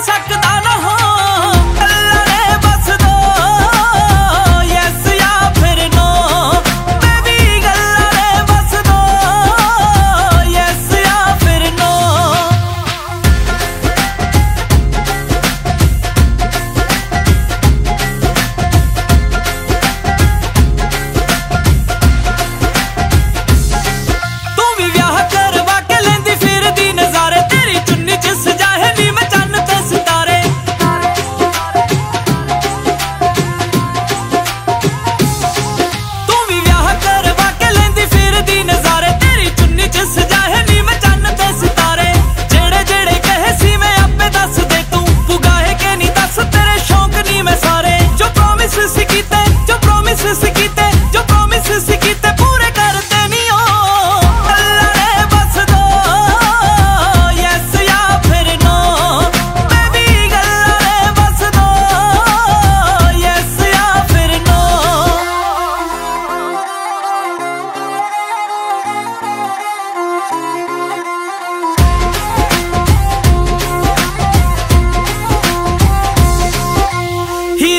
ਸਕਦਾ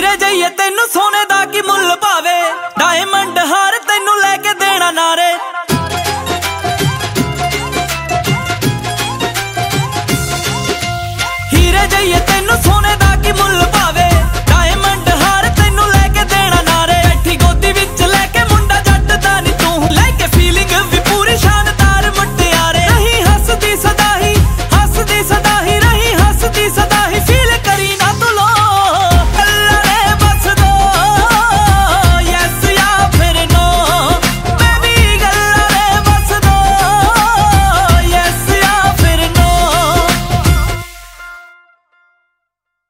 ਲੈ ਜਾਈਏ ਤੈਨੂੰ ਸੋਨੇ ਦਾ